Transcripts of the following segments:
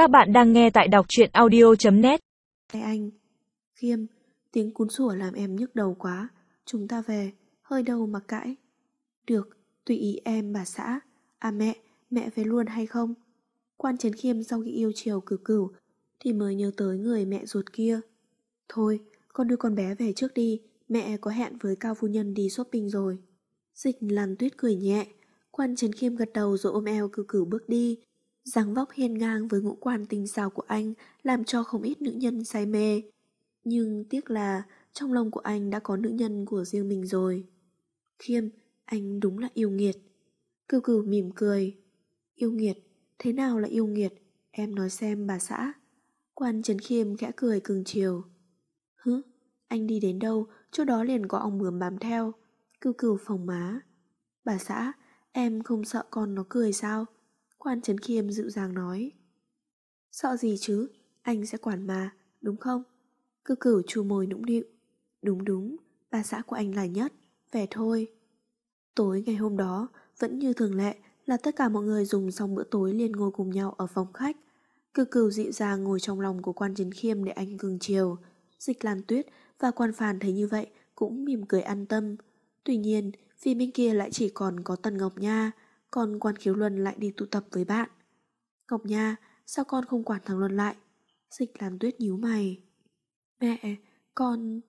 Các bạn đang nghe tại đọc truyện audio.net anh, Khiêm, tiếng cún sủa làm em nhức đầu quá. Chúng ta về, hơi đâu mà cãi. Được, tùy ý em bà xã. À mẹ, mẹ về luôn hay không? Quan Trấn Khiêm sau khi yêu chiều cửu cửu thì mới nhớ tới người mẹ ruột kia. Thôi, con đưa con bé về trước đi, mẹ có hẹn với Cao Phu Nhân đi shopping rồi. Dịch làn tuyết cười nhẹ, quan Trấn Khiêm gật đầu rồi ôm eo cửu cửu bước đi dáng vóc hiên ngang với ngũ quan tình xảo của anh làm cho không ít nữ nhân say mê. Nhưng tiếc là trong lòng của anh đã có nữ nhân của riêng mình rồi. Khiêm, anh đúng là yêu nghiệt. cừu cửu mỉm cười. Yêu nghiệt, thế nào là yêu nghiệt? Em nói xem bà xã. Quan Trấn Khiêm khẽ cười cường chiều. Hứ, anh đi đến đâu, chỗ đó liền có ong bướm bám theo. Cừu cừu phòng má. Bà xã, em không sợ con nó cười sao? Quan Trấn Khiêm dịu dàng nói. Sợ gì chứ, anh sẽ quản mà, đúng không? Cứ cửu chu môi nũng nịu. Đúng đúng, bà xã của anh là nhất, về thôi. Tối ngày hôm đó, vẫn như thường lệ là tất cả mọi người dùng xong bữa tối liền ngồi cùng nhau ở phòng khách. Cư cửu dịu dàng ngồi trong lòng của quan chiến Khiêm để anh cưng chiều. Dịch Lan Tuyết và quan Phàn thấy như vậy cũng mỉm cười an tâm. Tuy nhiên, phía bên kia lại chỉ còn có Tần Ngọc Nha, còn quan khiếu Luân lại đi tụ tập với bạn. Ngọc Nha, sao con không quản thằng Luân lại? Dịch làm Tuyết nhíu mày. Mẹ, con...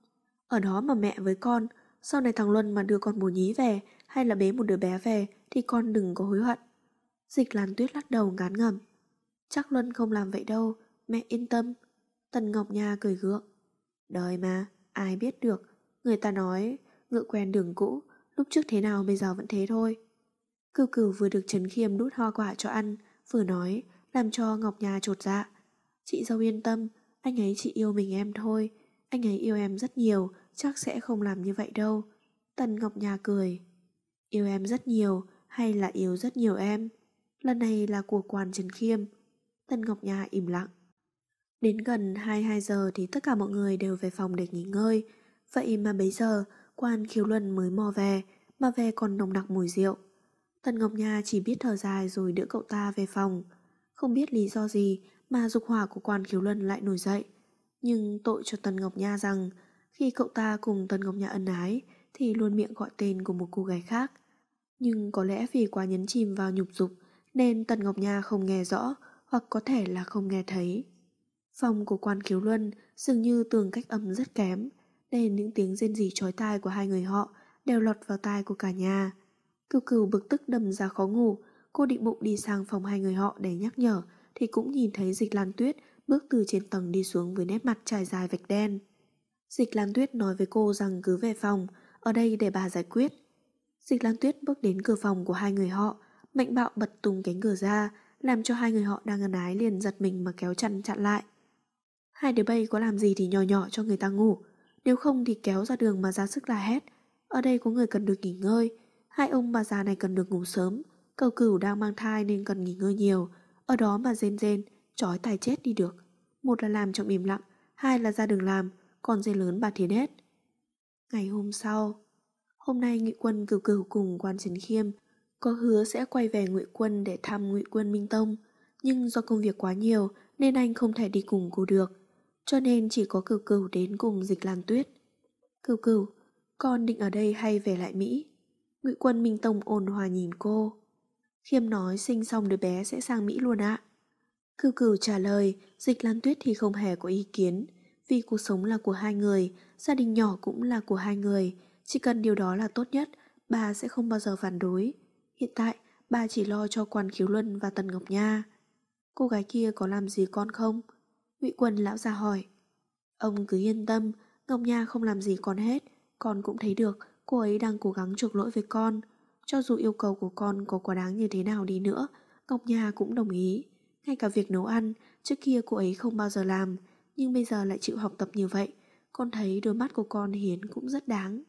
Ở đó mà mẹ với con, sau này thằng Luân mà đưa con bồ nhí về hay là bế một đứa bé về thì con đừng có hối hận. Dịch Lan Tuyết lắc đầu ngán ngẩm. Chắc Luân không làm vậy đâu, mẹ yên tâm. Tần Ngọc Nha cười gượng. Đời mà, ai biết được. Người ta nói, ngựa quen đường cũ, lúc trước thế nào bây giờ vẫn thế thôi. Cửu cửu vừa được Trấn Khiêm đút hoa quả cho ăn, vừa nói, làm cho Ngọc Nhà trột dạ. Chị dâu yên tâm, anh ấy chỉ yêu mình em thôi. Anh ấy yêu em rất nhiều, chắc sẽ không làm như vậy đâu. Tần Ngọc Nhà cười. Yêu em rất nhiều, hay là yêu rất nhiều em? Lần này là của quan Trần Khiêm. Tần Ngọc Nhà im lặng. Đến gần 22 giờ thì tất cả mọi người đều về phòng để nghỉ ngơi. Vậy mà bây giờ, quan khiếu luân mới mò về, mà về còn nồng nặc mùi rượu. Tần Ngọc Nha chỉ biết thở dài rồi đỡ cậu ta về phòng. Không biết lý do gì mà dục hỏa của quan khiếu luân lại nổi dậy. Nhưng tội cho Tần Ngọc Nha rằng khi cậu ta cùng Tần Ngọc Nha ân ái thì luôn miệng gọi tên của một cô gái khác. Nhưng có lẽ vì quá nhấn chìm vào nhục dục nên Tần Ngọc Nha không nghe rõ hoặc có thể là không nghe thấy. Phòng của quan khiếu luân dường như tường cách âm rất kém, nên những tiếng rên rỉ chói tai của hai người họ đều lọt vào tai của cả nhà. Cừu cửu bực tức đầm ra khó ngủ, cô định bụng đi sang phòng hai người họ để nhắc nhở, thì cũng nhìn thấy dịch lan tuyết bước từ trên tầng đi xuống với nét mặt trải dài vạch đen. Dịch lan tuyết nói với cô rằng cứ về phòng, ở đây để bà giải quyết. Dịch lan tuyết bước đến cửa phòng của hai người họ, mạnh bạo bật tung cánh cửa ra, làm cho hai người họ đang ân ái liền giật mình mà kéo chăn chặn lại. Hai đứa bay có làm gì thì nhỏ nhỏ cho người ta ngủ, nếu không thì kéo ra đường mà ra sức la hét. Ở đây có người cần được nghỉ ngơi, hai ông bà già này cần được ngủ sớm, cầu cửu đang mang thai nên cần nghỉ ngơi nhiều, ở đó mà rên rên, trói tài chết đi được. Một là làm trong im lặng, hai là ra đường làm, còn dây lớn bà thiến hết. Ngày hôm sau, hôm nay Ngụy Quân cửu cửu cùng quan Trấn Khiêm có hứa sẽ quay về Ngụy Quân để thăm Ngụy Quân Minh Tông, nhưng do công việc quá nhiều nên anh không thể đi cùng cô được cho nên chỉ có cửu cửu đến cùng dịch lan tuyết. Cửu cửu, con định ở đây hay về lại Mỹ? Ngụy quân Minh Tông ôn hòa nhìn cô. Khiêm nói sinh xong đứa bé sẽ sang Mỹ luôn ạ. cư cửu trả lời, dịch lan tuyết thì không hề có ý kiến, vì cuộc sống là của hai người, gia đình nhỏ cũng là của hai người, chỉ cần điều đó là tốt nhất, bà sẽ không bao giờ phản đối. Hiện tại, bà chỉ lo cho quan khiếu luân và tần ngọc nha. Cô gái kia có làm gì con không? Ngụy Quân lão già hỏi. Ông cứ yên tâm, Ngọc Nha không làm gì con hết, con cũng thấy được cô ấy đang cố gắng chuộc lỗi với con. Cho dù yêu cầu của con có quá đáng như thế nào đi nữa, Ngọc Nha cũng đồng ý. Ngay cả việc nấu ăn, trước kia cô ấy không bao giờ làm, nhưng bây giờ lại chịu học tập như vậy. Con thấy đôi mắt của con hiến cũng rất đáng.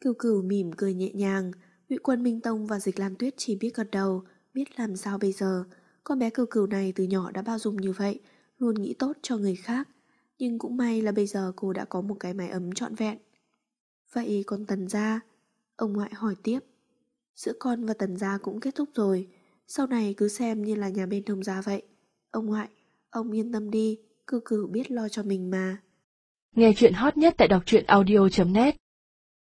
Cửu cửu mỉm cười nhẹ nhàng, Ngụy Quân Minh Tông và Dịch Lan Tuyết chỉ biết gật đầu, biết làm sao bây giờ. Con bé cửu cửu này từ nhỏ đã bao dung như vậy, luôn nghĩ tốt cho người khác, nhưng cũng may là bây giờ cô đã có một cái mái ấm trọn vẹn. Vậy còn Tần Gia? Ông ngoại hỏi tiếp. Giữa con và Tần Gia cũng kết thúc rồi, sau này cứ xem như là nhà bên thông gia vậy. Ông ngoại, Ông yên tâm đi, cư cử biết lo cho mình mà. Nghe chuyện hot nhất tại đọc truyện audio.net